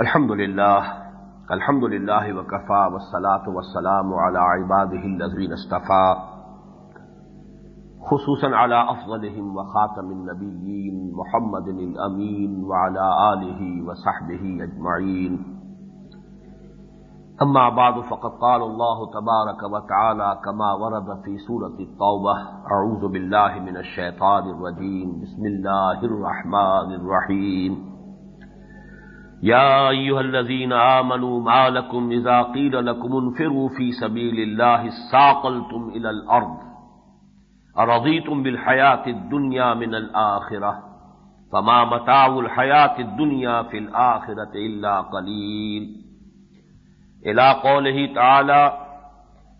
الحمد لله الحمد لله وكفى والصلاة والسلام على عباده الذين اصطفى خصوصا على أفضلهم وخاتم النبيين محمد الأمين وعلى آله وصحبه أجمعين أما بعد، فقد قال الله تبارك وتعالى كما ورد في سورة الطوبة أعوذ بالله من الشيطان الرجيم بسم الله الرحمن الرحيم يا أيها الذين آمنوا ما لكم إذا قيل لكم انفروا في سبيل الله ساقلتم إلى الأرض أرضيتم بالحياة الدنيا من الآخرة فما متاع الحياة الدنيا في الآخرة إلا قليل إلى قوله تعالى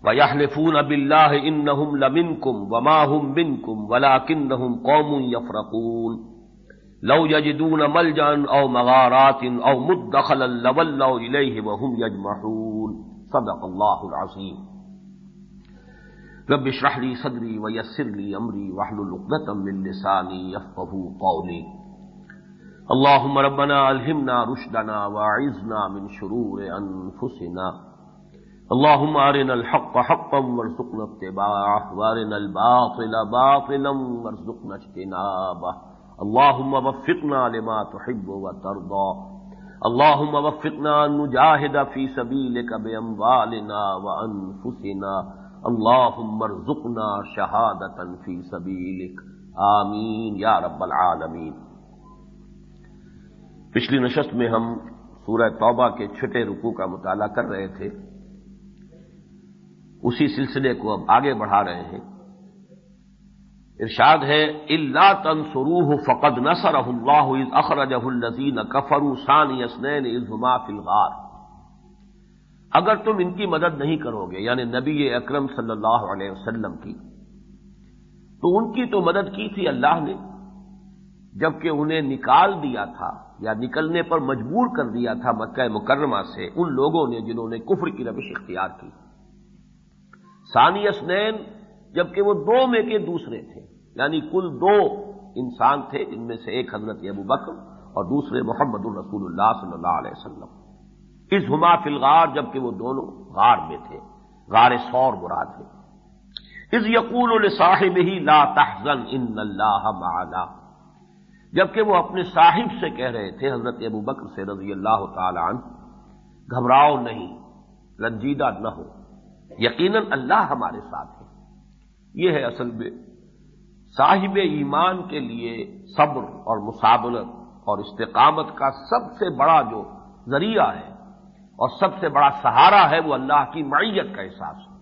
ويحلفون بالله إنهم لمنكم وما هم منكم ولكنهم قوم يفرقون لو یجدون ملجا او مغارات او مدخلا لولوا الیہ وهم یجمحون. صدق اللہ العظیم. رب اشرح لي صدري ويسر لي امري واحلل عقدة من لساني يفقهوا قولي اللهم ربنا الهمنا رشدنا واعذنا من شرور انفسنا. اللهم ارنا الحق حقا وارزقنا اتباعه، وارنا الباطل باطلا وارزقنا اجتنابه. اللهم وفقنا لما تحب وترضى اللهم وفقنا نجاهد في سبيلك باموالنا وانفسنا اللهم ارزقنا شهادة في سبيلك آمین یا رب العالمین. پچھلی نشست میں ہم سورہ توبہ کے چھٹے رکو کا مطالعہ کر رہے تھے. اسی سلسلے کو اب آگے بڑھا رہے ہیں. ارشاد ہے اللہ تنسروح فقد نسر اللہ اخرج الزین کفرو ثانی اسنین ازما فلغار اگر تم ان کی مدد نہیں کرو گے یعنی نبی اکرم صلی اللہ علیہ وسلم کی، تو ان کی تو مدد کی تھی اللہ نے، جبکہ انہیں نکال دیا تھا، یا نکلنے پر مجبور کر دیا تھا مکہ مکرمہ سے ان لوگوں نے جنہوں نے کفر کی روش اختیار کی۔ ثانی اسنین جبکہ وہ دو میں کے دوسرے تھے یعنی کل دو انسان تھے جن میں سے ایک حضرت ابو بکر اور دوسرے محمد الرسول اللہ صلی اللہ علیہ وسلم۔ اس ہما فلغار جبکہ وہ دونوں غار میں تھے، غار سور مراد تھے اس یقول الصاحب ہی لا تحزن، ان اللہ معنا۔ جبکہ وہ اپنے صاحب سے کہہ رہے تھے، حضرت ابو بکر سے رضی اللہ تعالی عنہ، گھبراؤ نہیں رنجیدہ نہ ہو، یقیناً اللہ ہمارے ساتھ ہے۔ یہ ہے اصل میں صاحب ایمان کے لیے صبر اور مسابلت اور استقامت کا سب سے بڑا جو ذریعہ ہے اور سب سے بڑا سہارا ہے وہ اللہ کی معیت کا احساس ہے۔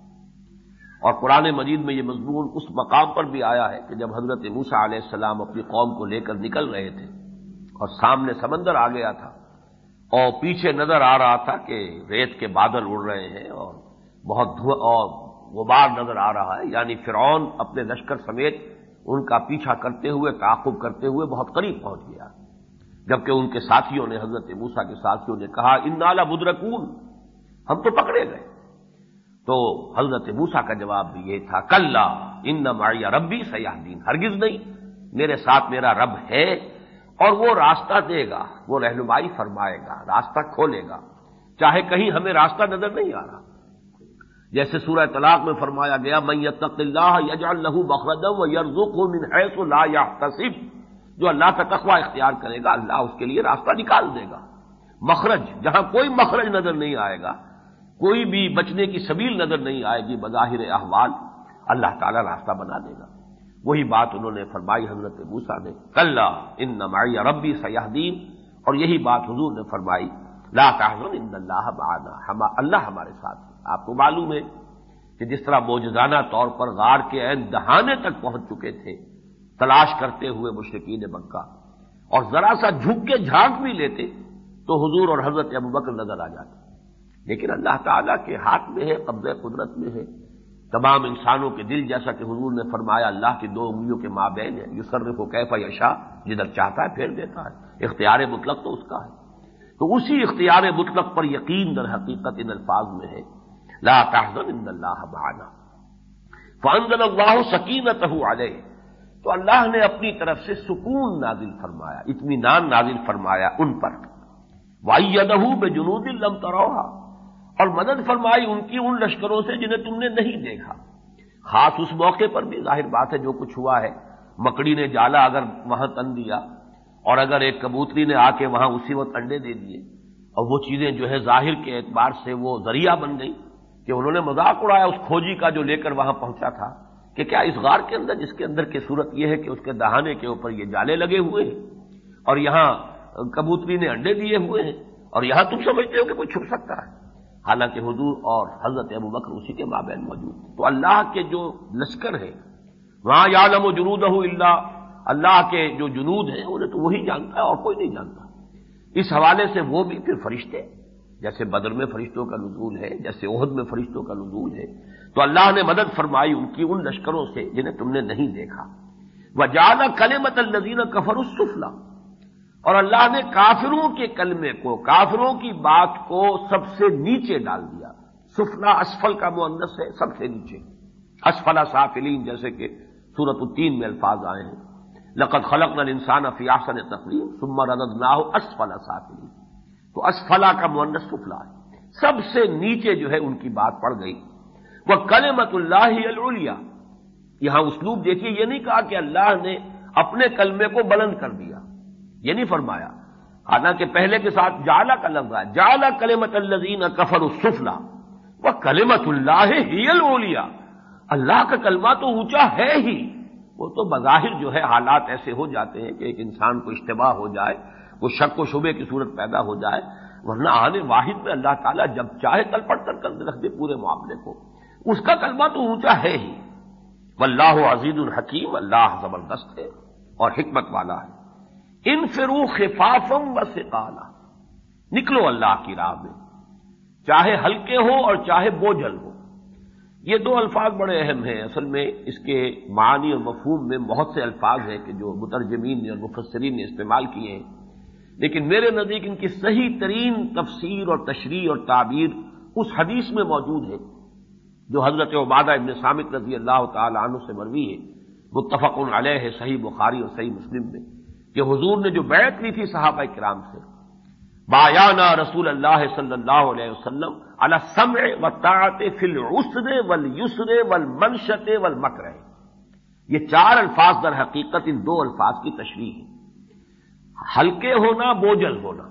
اور قرآن مجید میں یہ مضمون اس مقام پر بھی آیا ہے کہ جب حضرت موسا علیہ السلام اپنی قوم کو لے کر نکل رہے تھے اور سامنے سمندر آ گیا تھا اور پیچھے نظر آ رہا تھا کہ ریت کے بادل اڑ رہے ہیں اور بہت اور غبار نظر آ رہا ہے یعنی فرعون اپنے لشکر سمیت ان کا پیچھا کرتے ہوئے، تعاقب کرتے ہوئے بہت قریب پہنچ گیا۔ جبکہ ان کے ساتھیوں نے، حضرت موسا کے ساتھیوں نے کہا ان نالا بدرکون ہم تو پکڑے گئے۔ تو حضرت موسا کا جواب بھی یہ تھا کل ان نمایا ربی سیاح دین ہرگز نہیں، میرے ساتھ میرا رب ہے اور وہ راستہ دے گا، وہ رہنمائی فرمائے گا، راستہ کھولے گا۔ چاہے کہیں ہمیں راستہ نظر نہیں آ رہا۔ جیسے سورہ طلاق میں فرمایا گیا میں یتق اللہ یجعل لہو بخردم و یرزق من حیث لا یحتسب. جو اللہ کا تقوی اختیار کرے گا، اللہ اس کے لیے راستہ نکال دے گا۔ مخرج، جہاں کوئی مخرج نظر نہیں آئے گا، کوئی بھی بچنے کی سبیل نظر نہیں آئے گی بظاہر احوال، اللہ تعالیٰ راستہ بنا دے گا۔ وہی بات انہوں نے فرمائی حضرت موسا نے کل ان نمائی ربی سیاح دین اور یہی بات حضور نے فرمائی، لا تحزن ان اللہ بعنا اللہ ہمارے ساتھ آپ کو معلوم ہے کہ جس طرح موجزانہ طور پر غار کے عین دہانے تک پہنچ چکے تھے، تلاش کرتے ہوئے مشرقین مکہ۔ اور ذرا سا جھک کے جھانک بھی لیتے تو حضور اور حضرت ابو بکر نظر آ جاتے۔ لیکن اللہ تعالیٰ کے ہاتھ میں ہے قبض قدرت میں ہے۔ تمام انسانوں کے دل جیسا کہ حضور نے فرمایا، اللہ کی دو انگلیوں کے ماں ہے یو سرف و کیفا یشا جدھر چاہتا ہے پھیر دیتا ہے۔ اختیار مطلق تو اس کا ہے۔ تو اسی اختیار مطلق پر یقین در حقیقت ان الفاظ میں ہے۔ لا تحزن ان اللہ معنا. فانزل اللہ سکینت علیہ. تو اللہ نے اپنی طرف سے سکون نازل فرمایا اطمینان نازل فرمایا ان پر. وائی بے جنوب لم تروہا اور مدد فرمائی ان کی ان لشکروں سے جنہیں تم نے نہیں دیکھا. خاص اس موقع پر بھی ظاہر بات ہے جو کچھ ہوا ہے. مکڑی نے جالا اگر وہاں تن دیا، اور اگر ایک کبوتری نے آ کے وہاں اسی وقت انڈے دے دیے، اور وہ چیزیں جو ہے ظاہر کے اعتبار سے وہ ذریعہ بن گئی کہ انہوں نے مذاق اڑایا اس کھوجی کا جو لے کر وہاں پہنچا تھا کہ کیا اس غار کے اندر جس کے اندر کی صورت یہ ہے کہ اس کے دہانے کے اوپر یہ جالے لگے ہوئے ہیں اور یہاں کبوتری نے انڈے دیے ہوئے ہیں اور یہاں تم سمجھتے ہو کہ کوئی چھپ سکتا ہے؟ حالانکہ حضور اور حضرت ابو بکر اسی کے مابین موجود تو اللہ کے جو لشکر ہے وہاں یالم و جنود اللہ اللہ کے جو جنود ہیں، انہیں تو وہی جانتا ہے اور کوئی نہیں جانتا۔ اس حوالے سے وہ بھی پھر فرشتے جیسے بدر میں فرشتوں کا نزول ہے، جیسے عہد میں فرشتوں کا نزول ہے، تو اللہ نے مدد فرمائی ان کی ان لشکروں سے جنہیں تم نے نہیں دیکھا۔ وہ زیادہ کلمت النزین کفر السفلا اور اللہ نے کافروں کے کلمے کو، کافروں کی بات کو سب سے نیچے ڈال دیا۔ سفلا اسفل کا معنس ہے، سب سے نیچے۔ اسفلا سافلین، جیسے کہ سورت التین میں الفاظ آئے ہیں۔ لقت خلق نل انسان افیاسن تقریب سمر ردد نہ ہو اسفلا سافلین۔ تو اسفلا کا معنس سفلا ہے۔ سب سے نیچے جو ہے ان کی بات پڑ گئی۔ وہ کلمت اللہ الولیا یہاں اسلوب دیکھیے، یہ نہیں کہا کہ اللہ نے اپنے کلمے کو بلند کر دیا۔ یہ نہیں فرمایا۔ حالانکہ پہلے کے ساتھ جالا کا لفظ ہے۔ جالا کلمت الزین کفر السفلا۔ وہ کلمت اللہ ہی الولیا اللہ کا کلمہ تو اونچا ہے ہی۔ وہ تو بظاہر جو ہے حالات ایسے ہو جاتے ہیں کہ ایک انسان کو اشتباہ ہو جائے۔ وہ شک و شبے کی صورت پیدا ہو جائے، ورنہ آنے واحد میں اللہ تعالیٰ جب چاہے کل پڑ کر کر رکھ دے پورے معاملے کو۔ اس کا کلمہ تو اونچا ہے ہی۔ واللہ عزیز الحکیم، اللہ زبردست ہے اور حکمت والا ہے۔ ان فرو خفافم و سکالا نکلو اللہ کی راہ میں۔ چاہے ہلکے ہو اور چاہے بوجھل ہو۔ یہ دو الفاظ بڑے اہم ہیں۔ اصل میں اس کے معنی اور مفہوم میں بہت سے الفاظ ہیں کہ جو مترجمین نے اور مفسرین نے استعمال کیے ہیں۔ لیکن میرے نزدیک ان کی صحیح ترین تفسیر اور تشریح اور تعبیر اس حدیث میں موجود ہے، جو حضرت عبادہ ابن سامد رضی اللہ تعالی عنہ سے مروی ہے۔ متفق علیہ ہے، صحیح بخاری اور صحیح مسلم میں، کہ حضور نے جو بیعت لی تھی صحابہ کرام سے بایانہ رسول اللہ صلی اللہ علیہ وسلم السمع و طاعت فل اسر ول یسر ول منشت ول یہ چار الفاظ در حقیقت، ان دو الفاظ کی تشریح ہے ہلکے ہونا بوجل ہونا۔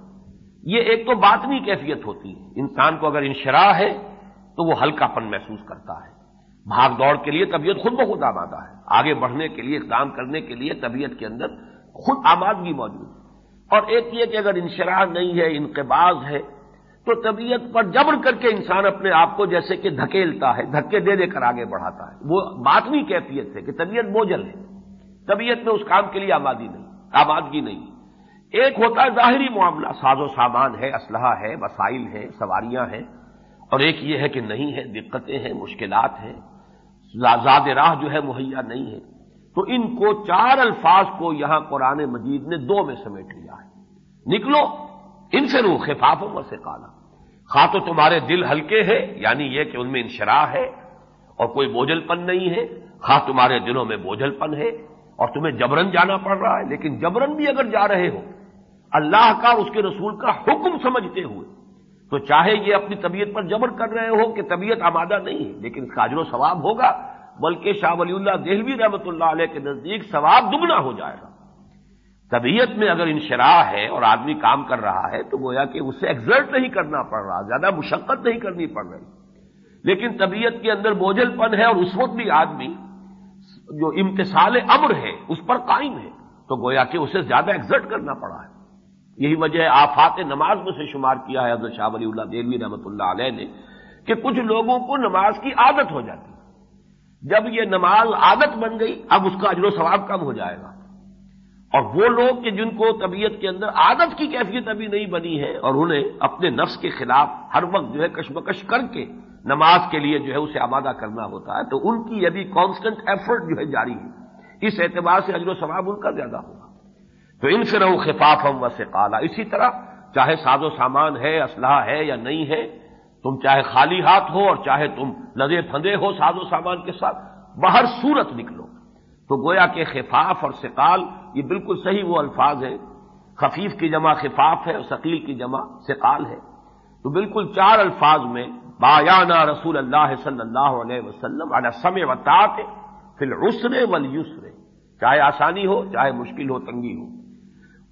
یہ ایک تو باطنی کیفیت ہوتی ہے۔ انسان کو اگر انشراح ہے تو وہ ہلکا پن محسوس کرتا ہے۔ بھاگ دوڑ کے لیے طبیعت خود بخود آمادہ ہے۔ آگے بڑھنے کے لیے، اقدام کرنے کے لیے طبیعت کے اندر خود آمادگی موجود ہے۔ اور ایک یہ کہ اگر انشراح نہیں ہے انقباز ہے، تو طبیعت پر جبر کر کے انسان اپنے آپ کو جیسے کہ دھکیلتا ہے، دھکے دے دے کر آگے بڑھاتا ہے۔ وہ باطنی کیفیت ہے کہ طبیعت بوجھل ہے۔ طبیعت میں اس کام کے لیے آبادی نہیں، آبادگی نہیں۔ ایک ہوتا ہے ظاہری معاملہ، ساز و سامان ہے، اسلحہ ہے، وسائل ہے سواریاں ہیں، اور ایک یہ ہے کہ نہیں ہے دقتیں ہیں، مشکلات ہیں زاد راہ جو ہے، مہیا نہیں ہے۔ تو ان کو چار الفاظ کو یہاں قرآن مجید نے دو میں سمیٹ لیا ہے۔ نکلو، ان سے روح، خفافوں سے کالا خواہ تو تمہارے دل ہلکے ہیں یعنی یہ کہ ان میں انشراح ہے، اور کوئی بوجھل پن نہیں ہے۔ خواہ تمہارے دلوں میں بوجھل پن ہے، اور تمہیں جبرن جانا پڑ رہا ہے، لیکن جبرن بھی اگر جا رہے ہو اللہ کا اور اس کے رسول کا حکم سمجھتے ہوئے۔ تو چاہے یہ اپنی طبیعت پر جبر کر رہے ہو کہ طبیعت آمادہ نہیں ہے، لیکن کاجر و ثواب ہوگا۔ بلکہ شاہ ولی اللہ دہلوی رحمۃ اللہ علیہ کے نزدیک ثواب دگنا ہو جائے گا۔ طبیعت میں اگر انشراح ہے اور آدمی کام کر رہا ہے، تو گویا کہ اسے ایگزرٹ نہیں کرنا پڑ رہا، زیادہ مشقت نہیں کرنی پڑ رہی۔ لیکن طبیعت کے اندر بوجھل پن ہے اور اس وقت بھی آدمی جو امتسال امر ہے، اس پر قائم ہے۔ تو گویا کہ اسے زیادہ ایگزرٹ کرنا پڑا ہے۔ یہی وجہ ہے آفات نماز میں سے شمار کیا ہے حضرت شاہ ولی اللہ دہلی رحمۃ اللہ علیہ نے کہ کچھ لوگوں کو نماز کی عادت ہو جاتی جب یہ نماز عادت بن گئی، اب اس کا اجر و ثواب کم ہو جائے گا۔ اور وہ لوگ کہ جن کو طبیعت کے اندر عادت کی کیفیت ابھی نہیں بنی ہے اور انہیں اپنے نفس کے خلاف ہر وقت جو ہے کشمکش کر کے نماز کے لیے جو ہے اسے آمادہ کرنا ہوتا ہے، تو ان کی یدی کانسٹنٹ ایفرٹ جو ہے جاری ہے۔ اس اعتبار سے اجر و ثواب ان کا زیادہ ہوگا۔ تو ان سے رہو خفاف ہم و سے اسی طرح چاہے ساز و سامان ہے، اسلحہ ہے یا نہیں ہے، تم چاہے خالی ہاتھ ہو اور چاہے تم لدے پھندے ہو ساز و سامان کے ساتھ باہر صورت نکلو۔ تو گویا کہ خفاف اور سقال یہ بالکل صحیح وہ الفاظ ہیں۔ خفیف کی جمع خفاف ہے اور ثقیل کی جمع سقال ہے۔ تو بالکل چار الفاظ میں بایانہ رسول اللہ صلی اللہ علیہ وسلم علی سم وطاط فی العسر والیسر۔ چاہے آسانی ہو، چاہے مشکل ہو، تنگی ہو۔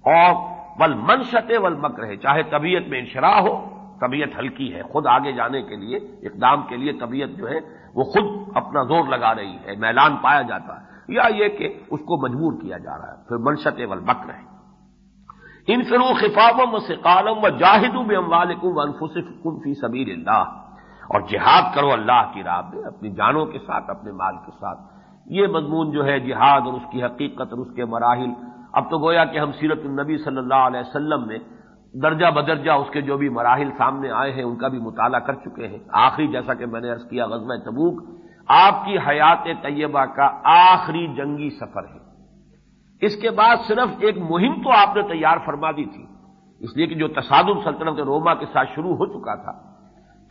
اور ول منشت ول مکر ہے چاہے طبیعت میں انشراح ہو، طبیعت ہلکی ہے، خود آگے جانے کے لیے، اقدام کے لیے طبیعت جو ہے، وہ خود اپنا زور لگا رہی ہے، میلان پایا جاتا ہے، یا یہ کہ اس کو مجبور کیا جا رہا ہے، پھر منشت ول مکر ہے ان فرو خفاوم و سقالم و جاہد میں اموالکم انفسکم فی سبیل اللہ۔ اور جہاد کرو اللہ کی راہ میں اپنی جانوں کے ساتھ، اپنے مال کے ساتھ۔ یہ مضمون جو ہے، جہاد اور اس کی حقیقت اور اس کے مراحل اب تو گویا کہ ہم سیرت النبی صلی اللہ علیہ وسلم میں درجہ بدرجہ اس کے جو بھی مراحل سامنے آئے ہیں، ان کا بھی مطالعہ کر چکے ہیں۔ آخری، جیسا کہ میں نے عرض کیا، غزوہ تبوک، آپ کی حیات طیبہ کا آخری جنگی سفر ہے۔ اس کے بعد صرف ایک مہم تو آپ نے تیار فرما دی تھی۔ اس لیے کہ جو تصادم سلطنت روما کے ساتھ شروع ہو چکا تھا،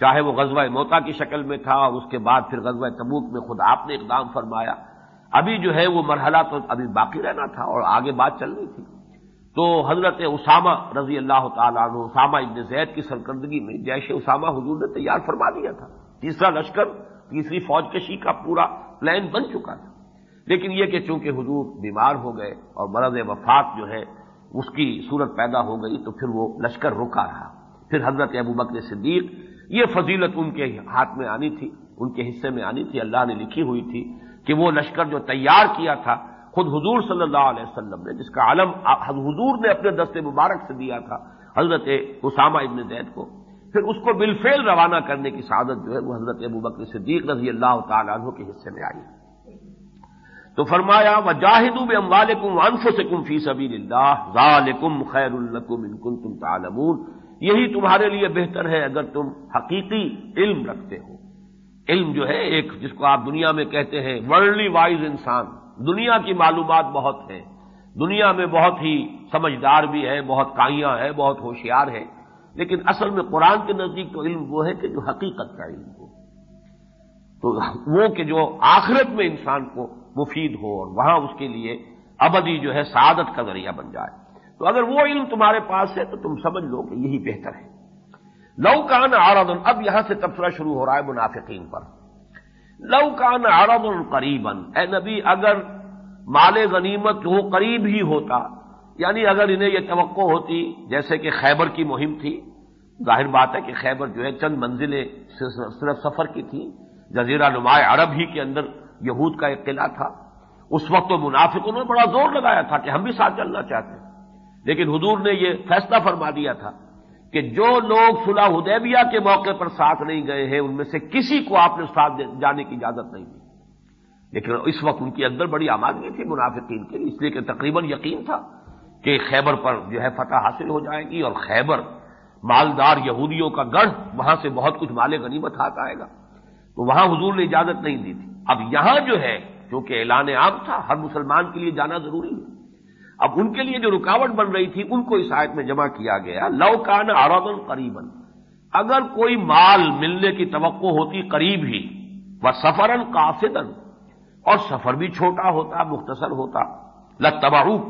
چاہے وہ غزوہ موتا کی شکل میں تھا، اور اس کے بعد پھر غزوہ تبوک میں خود آپ نے اقدام فرمایا۔ ابھی جو ہے وہ مرحلہ تو ابھی باقی رہنا تھا اور آگے بات چلنی تھی۔ تو حضرت اسامہ رضی اللہ تعالیٰ عنہ، اسامہ ابن زید کی سرکردگی میں جیش اسامہ حضور نے تیار فرما دیا تھا۔ تیسرا لشکر، تیسری فوج کشی کا پورا پلان بن چکا تھا۔ لیکن یہ کہ چونکہ حضور بیمار ہو گئے اور مرض وفات جو ہے اس کی صورت پیدا ہو گئی تو پھر وہ لشکر رکا رہا۔ پھر حضرت ابو بکر صدیق، یہ فضیلت ان کے ہاتھ میں آنی تھی، ان کے حصے میں آنی تھی، اللہ نے لکھی ہوئی تھی۔ کہ وہ لشکر جو تیار کیا تھا، خود حضور صلی اللہ علیہ وسلم نے، جس کا علم حضور نے اپنے دستے مبارک سے دیا تھا، حضرت اسامہ ابن زید کو۔ پھر اس کو بالفیل روانہ کرنے کی سعادت جو ہے، وہ حضرت ابو بکر صدیق رضی اللہ تعالیٰ عنہ کے حصے میں آئی۔ تو فرمایا و جاہد میں اموالکم انف سے کم فی سبھی اللہ ذالکم خیر الکم انکن تم تعلمون۔ یہی تمہارے لیے بہتر ہے اگر تم حقیقی علم رکھتے ہو۔ علم جو ہے ایک جس کو آپ دنیا میں کہتے ہیں ورلڈلی وائز انسان، دنیا کی معلومات بہت ہے دنیا میں بہت ہی سمجھدار بھی ہے بہت کائیاں ہے بہت ہوشیار ہے لیکن اصل میں قرآن کے نزدیک تو علم وہ ہے کہ جو حقیقت کا علم ہو۔ تو وہ کہ جو آخرت میں انسان کو مفید ہو اور وہاں اس کے لیے ابدی جو ہے سعادت کا ذریعہ بن جائے۔ تو اگر وہ علم تمہارے پاس ہے تو تم سمجھ لو کہ یہی بہتر ہے۔ لو کان آرد اب یہاں سے تبصرہ شروع ہو رہا ہے منافقین پر۔ لو کان آرد قریباً۔ اے نبی، اگر مال غنیمت وہ قریب ہی ہوتا یعنی اگر انہیں یہ توقع ہوتی، جیسے کہ خیبر کی مہم تھی، ظاہر بات ہے کہ خیبر جو ہے چند منزلیں صرف سفر کی تھی جزیرہ نمایاں عرب ہی کے اندر یہود کا ایک قلعہ تھا۔ اس وقت تو منافقوں نے بڑا زور لگایا تھا کہ ہم بھی ساتھ چلنا چاہتے ہیں۔ لیکن حضور نے یہ فیصلہ فرما دیا تھا کہ جو لوگ صلح حدیبیہ کے موقع پر ساتھ نہیں گئے ہیں، ان میں سے کسی کو آپ نے ساتھ جانے کی اجازت نہیں دی۔ لیکن اس وقت ان کے اندر بڑی آمادگی تھی منافقین کے لیے، اس لیے کہ تقریباً یقین تھا کہ خیبر پر جو ہے فتح حاصل ہو جائے گی اور خیبر مالدار یہودیوں کا گڑھ وہاں سے بہت کچھ مال غنیمت ہاتھ آئے گا۔ تو وہاں حضور نے اجازت نہیں دی تھی۔ اب یہاں جو ہے کیونکہ اعلان عام تھا، ہر مسلمان کے لیے جانا ضروری ہے۔ اب ان کے لیے جو رکاوٹ بن رہی تھی، ان کو اس آیت میں جمع کیا گیا، لو کان آرادن قریباً۔ اگر کوئی مال ملنے کی توقع ہوتی قریب ہی وہ سفرن کافدن اور سفر بھی چھوٹا ہوتا، مختصر ہوتا لتباروک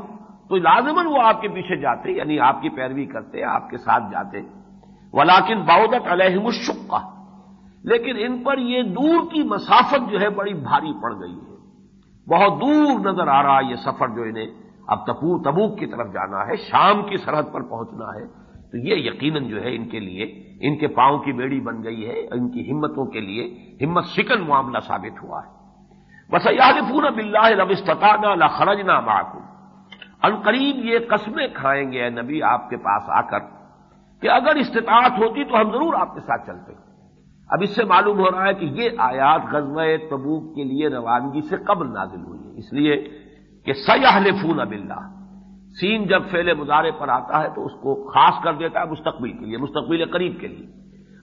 تو لازمن وہ آپ کے پیچھے جاتے یعنی آپ کی پیروی کرتے، آپ کے ساتھ جاتے۔ ولاکن باؤدت علیہ الشقہ۔ لیکن ان پر یہ دور کی مسافت جو ہے، بڑی بھاری پڑ گئی ہے۔ بہت دور نظر آ رہا یہ سفر جو انہیں اب تپو تبوک کی طرف جانا ہے، شام کی سرحد پر پہنچنا ہے۔ تو یہ یقیناً جو ہے ان کے لیے، ان کے پاؤں کی بیڑی بن گئی ہے، ان کی ہمتوں کے لیے ہمت شکن معاملہ ثابت ہوا ہے۔ بس یاد پورا بلّہ ربستہ نہ خرج نہ ان قریب یہ قسمیں کھائیں گے نبی، آپ کے پاس آ کر کہ اگر استطاعت ہوتی تو ہم ضرور آپ کے ساتھ چلتے۔ اب اس سے معلوم ہو رہا ہے کہ یہ آیات غزوہ تبوک کے لیے روانگی سے قبل نازل ہوئی ہے اس لیے کہ سیاح فون اب اللہ سین جب فیل مظاہرے پر آتا ہے تو اس کو خاص کر دیتا ہے مستقبل کے لیے، مستقبل قریب کے لیے۔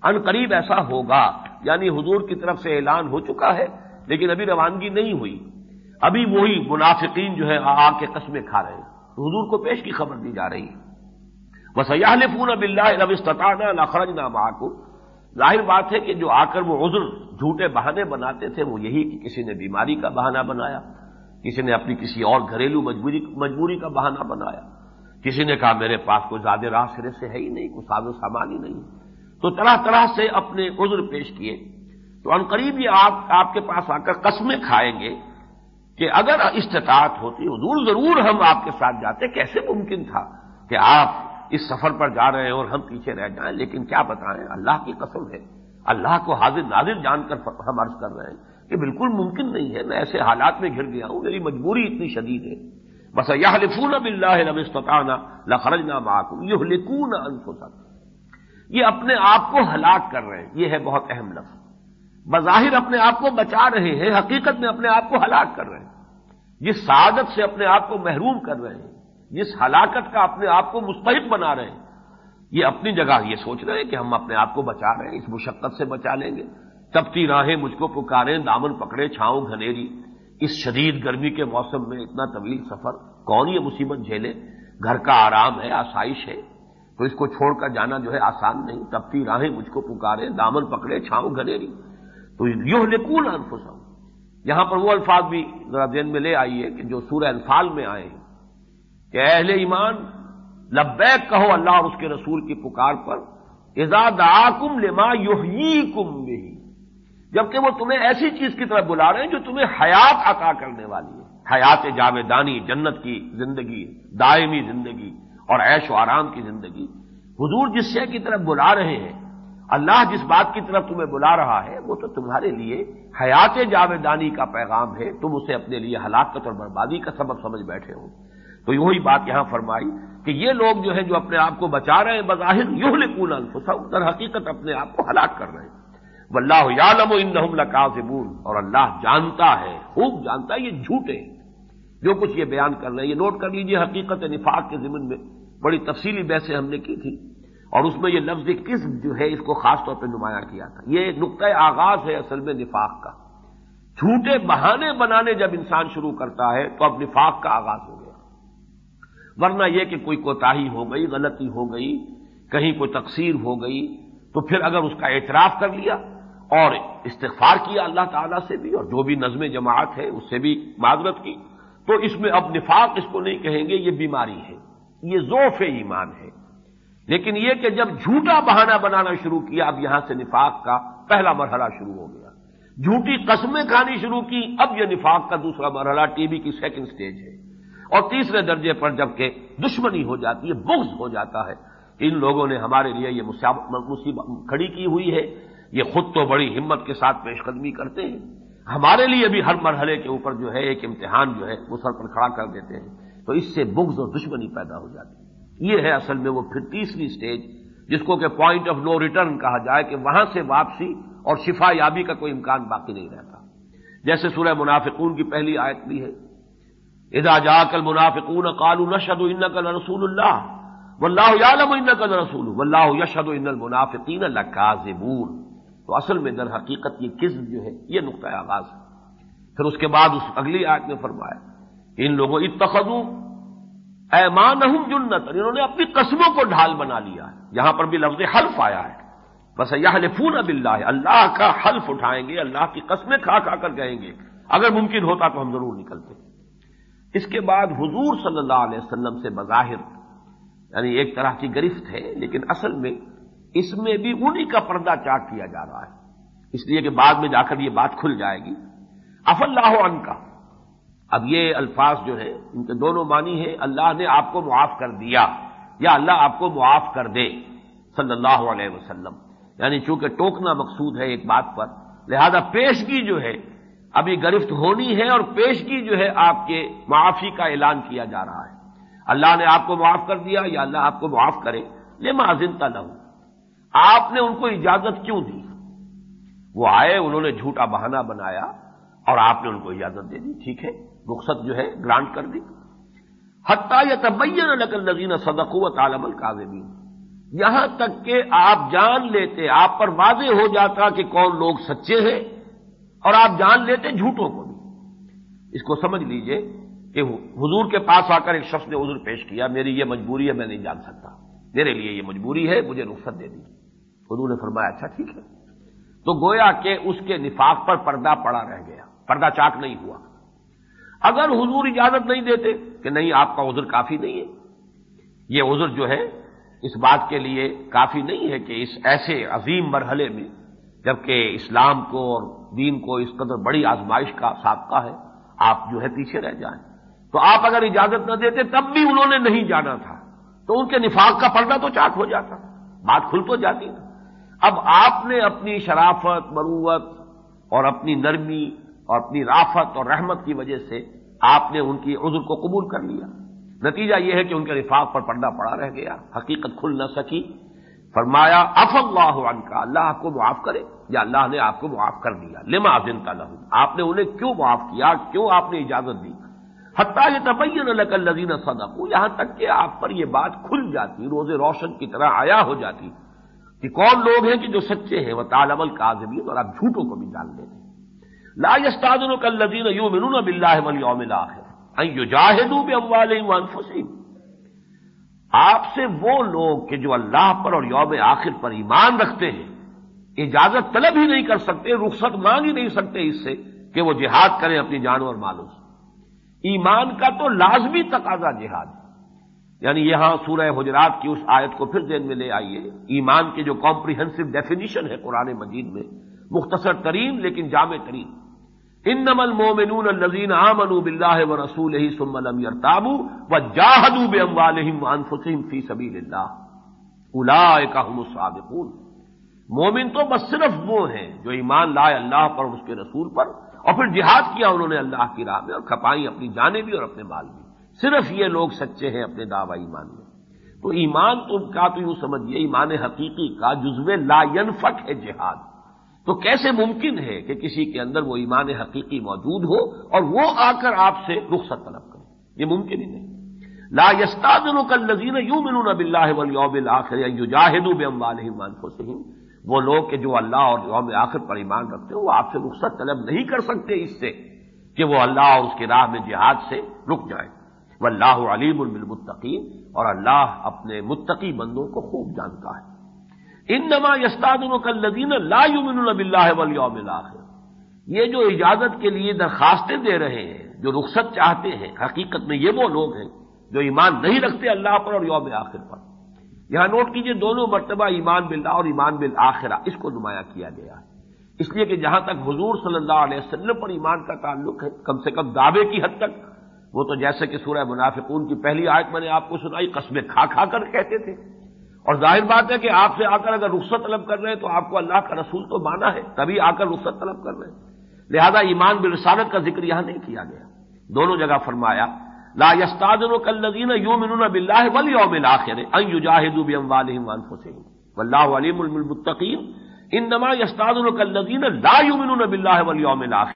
ان قریب ایسا ہوگا یعنی حضور کی طرف سے اعلان ہو چکا ہے، لیکن ابھی روانگی نہیں ہوئی۔ ابھی وہی منافقین جو ہے آ کے قسمیں کھا رہے ہیں۔ حضور کو پیش کی خبر دی جا رہی ہے۔ وہ سیاح فون اب اللہ رب نخرج نہ ظاہر بات ہے کہ جو آ کر وہ عذر جھوٹے بہانے بناتے تھے، وہ یہی کہ کسی نے بیماری کا بہانہ بنایا۔ کسی نے اپنی کسی اور گھریلو مجبوری مجبوری کا بہانہ بنایا۔ کسی نے کہا میرے پاس کوئی زیادہ راہ سرے سے ہے ہی نہیں، کوئی ساز و سامان ہی نہیں۔ تو طرح طرح سے اپنے عذر پیش کیے۔ تو قریب یہ آپ آپ کے پاس آ کر قسمیں کھائیں گے کہ اگر استطاعت ہوتی، حضور ضرور ہم آپ کے ساتھ جاتے۔ کیسے ممکن تھا کہ آپ اس سفر پر جا رہے ہیں اور ہم پیچھے رہ جائیں؟ لیکن کیا بتائیں؟ اللہ کی قسم ہے۔ اللہ کو حاضر نازر جان کر ہم عرض کر رہے ہیں۔ کہ بالکل ممکن نہیں ہے، میں ایسے حالات میں گر گیا ہوں، میری مجبوری اتنی شدید ہے۔ بس یہ لفون اب اللہ نبستانہ لخرج نہ یہ لکون انفسا یہ اپنے آپ کو ہلاک کر رہے ہیں، یہ ہے بہت اہم لفظ۔ بظاہر اپنے آپ کو بچا رہے ہیں، حقیقت میں اپنے آپ کو ہلاک کر رہے ہیں۔ جس سعادت سے اپنے آپ کو محروم کر رہے ہیں، جس ہلاکت کا اپنے آپ کو مستحق بنا رہے ہیں، یہ اپنی جگہ یہ سوچ رہے ہیں کہ ہم اپنے آپ کو بچا رہے ہیں، اس مشقت سے بچا لیں گے۔ تبتی راہیں مجھ کو پکاریں، دامن پکڑے، چھاؤں گھنیری۔ اس شدید گرمی کے موسم میں اتنا طویل سفر، کون یہ مصیبت جھیلے؟ گھر کا آرام ہے، آسائش ہے۔ تو اس کو چھوڑ کر جانا جو ہے آسان نہیں۔ تبتی راہیں مجھ کو پکارے دامن پکڑے، چھاؤں گھنیری۔ تو یہ لکون انفسم یہاں پر وہ الفاظ بھی ذرا ذہن میں لے آئیے کہ جو سورہ انفال میں آئے ہیں کہ اہل ایمان، لبیک کہو اللہ اور اس کے رسول کی پکار پر ازاد کم لما یوہی کم بھی جبکہ وہ تمہیں ایسی چیز کی طرف بلا رہے ہیں جو تمہیں حیات عطا کرنے والی ہے۔ حیات جاویدانی، جنت کی زندگی، دائمی زندگی اور عیش و آرام کی زندگی۔ حضور جس شے کی طرف بلا رہے ہیں، اللہ جس بات کی طرف تمہیں بلا رہا ہے، وہ تو تمہارے لیے حیات جاویدانی کا پیغام ہے۔ تم اسے اپنے لیے ہلاکت اور بربادی کا سبب سمجھ بیٹھے ہو۔ تو یہی بات یہاں فرمائی کہ یہ لوگ جو ہے جو اپنے آپ کو بچا رہے ہیں، بظاہر یوں لکون در حقیقت اپنے آپ کو ہلاک کر رہے ہیں۔ وہ اللہ عالم و ان اور اللہ جانتا ہے، خوب جانتا ہے، یہ جھوٹے جو کچھ یہ بیان کر رہے ہیں، یہ نوٹ کر لیجیے، حقیقت نفاق کے ضمن میں بڑی تفصیلی بحثیں ہم نے کی تھی۔ اور اس میں یہ لفظ قسم جو ہے، اس کو خاص طور پہ نمایاں کیا تھا۔ یہ نقطۂ آغاز ہے اصل میں نفاق کا۔ جھوٹے بہانے بنانے جب انسان شروع کرتا ہے، تو اب نفاق کا آغاز ہو گیا۔ ورنہ یہ کہ کوئی کوتاہی ہو گئی، غلطی ہو گئی، کہیں کوئی تقسیر ہو گئی، تو پھر اگر اس کا اعتراف کر لیا اور استغفار کیا اللہ تعالیٰ سے بھی اور جو بھی نظم جماعت ہے اس سے بھی معذرت کی۔ تو اس میں اب نفاق اس کو نہیں کہیں گے، یہ بیماری ہے۔ یہ ذوف ایمان ہے۔ لیکن یہ کہ جب جھوٹا بہانہ بنانا شروع کیا، اب یہاں سے نفاق کا پہلا مرحلہ شروع ہو گیا۔ جھوٹی قسمیں کھانی شروع کی، اب یہ نفاق کا دوسرا مرحلہ ٹی بی کی سیکنڈ سٹیج ہے۔ اور تیسرے درجے پر جبکہ دشمنی ہو جاتی ہے، بغض ہو جاتا ہے۔ ان لوگوں نے ہمارے لیے یہ مصیبت کھڑی کی ہوئی ہے۔ یہ خود تو بڑی ہمت کے ساتھ پیش قدمی کرتے ہیں۔ ہمارے لیے بھی ہر مرحلے کے اوپر جو ہے ایک امتحان جو ہے وہ سر پر کھڑا کر دیتے ہیں۔ تو اس سے بغض اور دشمنی پیدا ہو جاتی ہے۔ یہ ہے اصل میں وہ پھر تیسری سٹیج جس کو کہ پوائنٹ آف نو ریٹرن کہا جائے کہ وہاں سے واپسی اور شفا یابی کا کوئی امکان باقی نہیں رہتا۔ جیسے سورہ منافقون کی پہلی آیت بھی ہے۔ ادا جا کل منافقون کالو نشد ان کا رسول اللہ و اللہ عالم ان کا رسول و اللہ یشد ان المنافقین اللہ تو اصل میں در حقیقت یہ قسم جو ہے، یہ نقطۂ آغاز ہے۔ پھر اس کے بعد اس اگلی آیت میں فرمایا کہ ان لوگوں اتخذو ایمان جنت انہوں نے اپنی قسموں کو ڈھال بنا لیا ہے۔ یہاں پر بھی لفظ حلف آیا ہے۔ بس یہ لفون اب اللہ اللہ کا حلف اٹھائیں گے، اللہ کی قسمیں کھا کھا کر کہیں گے۔ اگر ممکن ہوتا تو ہم ضرور نکلتے۔ اس کے بعد حضور صلی اللہ علیہ وسلم سے بظاہر یعنی ایک طرح کی گرفت ہے، لیکن اصل میں اس میں بھی انہی کا پردہ چاٹ کیا جا رہا ہے۔ اس لیے کہ بعد میں جا کر یہ بات کھل جائے گی۔ اف اللہ ان کا اب یہ الفاظ جو ہے ان کے دونوں معنی ہیں۔ اللہ نے آپ کو معاف کر دیا۔ یا اللہ آپ کو معاف کر دے۔ صلی اللہ علیہ وسلم۔ یعنی چونکہ ٹوکنا مقصود ہے ایک بات پر۔ لہذا پیشگی جو ہے، ابھی گرفت ہونی ہے اور پیشگی جو ہے آپ کے معافی کا اعلان کیا جا رہا ہے۔ اللہ نے آپ کو معاف کر دیا یا اللہ آپ کو معاف کرے۔ لے معذنتا نہ ہوں آپ نے ان کو اجازت کیوں دی؟ وہ آئے، انہوں نے جھوٹا بہانہ بنایا اور آپ نے ان کو اجازت دے دی، ٹھیک ہے، رخصت جو ہے گرانٹ کر دی۔ حتیٰ یا تبین نقل نظین صدق و عالم القاظمین یہاں تک کہ آپ جان لیتے، آپ پر واضح ہو جاتا کہ کون لوگ سچے ہیں اور آپ جان لیتے جھوٹوں کو بھی۔ اس کو سمجھ لیجیے کہ حضور کے پاس آ کر ایک شخص نے حضور پیش کیا، میری یہ مجبوری ہے، میں نہیں جان سکتا۔ میرے لیے یہ مجبوری ہے، مجھے رخصت دے دی حضور نے فرمایا اچھا ٹھیک ہے۔ تو گویا کہ اس کے نفاق پر پردہ پڑا رہ گیا، پردہ چاک نہیں ہوا۔ اگر حضور اجازت نہیں دیتے کہ نہیں، آپ کا عذر کافی نہیں ہے۔ یہ عذر جو ہے، اس بات کے لیے کافی نہیں ہے کہ اس ایسے عظیم مرحلے میں، جبکہ اسلام کو اور دین کو اس قدر بڑی آزمائش کا سابقہ ہے، آپ جو ہے پیچھے رہ جائیں۔ تو آپ اگر اجازت نہ دیتے، تب بھی انہوں نے نہیں جانا تھا۔ تو ان کے نفاق کا پردہ تو چاک ہو جاتا۔ بات کھل تو جاتی نا۔ اب آپ نے اپنی شرافت، مروت اور اپنی نرمی اور اپنی رافت اور رحمت کی وجہ سے آپ نے ان کی عذر کو قبول کر لیا۔ نتیجہ یہ ہے کہ ان کے نفاق پر پردہ پڑا رہ گیا۔ حقیقت کھل نہ سکی۔ فرمایا اف اللہ عنہ کا اللہ آپ کو معاف کرے۔ یا اللہ نے آپ کو معاف کر دیا۔ لما کا لہو آپ نے انہیں کیوں معاف کیا؟ کیوں آپ نے اجازت دی؟ حتیٰ یہ تبین لکل لذین صدق یہاں تک کہ آپ پر یہ بات کھل جاتی روز روشن کی طرح آیا ہو جاتی۔ کہ کون لوگ ہیں کہ جو سچے ہیں؟ وہ تالمل کاظمین اور آپ جھوٹوں کو بھی ڈال دیتے لا یستاد کل یو منون بلّہ یوم جاہدوں بے اموال آپ سے وہ لوگ کہ جو اللہ پر اور یوم آخر پر ایمان رکھتے ہیں، اجازت طلب ہی نہیں کر سکتے، رخصت مانگ ہی نہیں سکتے اس سے کہ وہ جہاد کریں اپنی جانوں اور مالوں سے۔ ایمان کا تو لازمی تقاضا جہاد۔ یعنی یہاں سورہ حجرات کی اس آیت کو پھر ذہن میں لے آئیے۔ ایمان کی جو کمپریہنسو ڈیفینیشن ہے قرآن مجید میں، مختصر ترین لیکن جامع ترین۔ ان نمل مومنون الزین آمن بلّہ و رسول ہی سم تابو و جاہدو بے انفسم فی سبیل اللہ الا کا مومن تو بس صرف وہ ہیں جو ایمان لائے اللہ پر اور اس کے رسول پر، اور پھر جہاد کیا انہوں نے اللہ کی راہ میں، اور کھپائی اپنی جانیں بھی اور اپنے مال بھی۔ صرف یہ لوگ سچے ہیں اپنے دعوی ایمان میں۔ تو ایمان تو کا تو یوں سمجھیے، ایمان حقیقی کا جزو لا ینفق ہے جہاد۔ تو کیسے ممکن ہے کہ کسی کے اندر وہ ایمان حقیقی موجود ہو اور وہ آ کر آپ سے رخصت طلب کرے؟ یہ ممکن ہی نہیں۔ لا یستاد کل یوں ملون اب اللہ ولیوب الآخر جاہد ایمان وہ لوگ کہ جو اللہ اور یوم آخر پر ایمان رکھتے ہیں، وہ آپ سے رخصت طلب نہیں کر سکتے اس سے کہ وہ اللہ اور اس کی راہ میں جہاد سے رک جائیں۔ وہ اللہ علیم المتقین اور اللہ اپنے متقی بندوں کو خوب جانتا ہے۔ ان نما یستاد الدین لا یومن اللہ ولیوم آخر یہ جو اجازت کے لیے درخواستیں دے رہے ہیں، جو رخصت چاہتے ہیں، حقیقت میں یہ وہ لوگ ہیں جو ایمان نہیں رکھتے اللہ پر اور یوم آخر پر۔ یہاں نوٹ کیجیے دونوں مرتبہ ایمان باللہ اور ایمان بالآخرہ، اس کو نمایاں کیا گیا ہے۔ اس لیے کہ جہاں تک حضور صلی اللہ علیہ وسلم پر ایمان کا تعلق ہے، کم سے کم دعوے کی حد تک وہ تو جیسے کہ سورہ منافقون کی پہلی آیت میں نے آپ کو سنائی، قسمیں کھا کھا کر کہتے تھے۔ اور ظاہر بات ہے کہ آپ سے آ کر اگر رخصت طلب کر رہے ہیں تو آپ کو اللہ کا رسول تو مانا ہے، تبھی آ کر رخصت طلب کر رہے ہیں۔ لہذا ایمان برسالت کا ذکر یہاں نہیں کیا گیا۔ دونوں جگہ فرمایا، لا يستاذن كالذين يؤمنون بالله واليوم الاخر ان يجاهدوا باموالهم وانفسهم والله عليم بالمتقين انما يستاذن كالذين لا يؤمنون بالله واليوم الاخر۔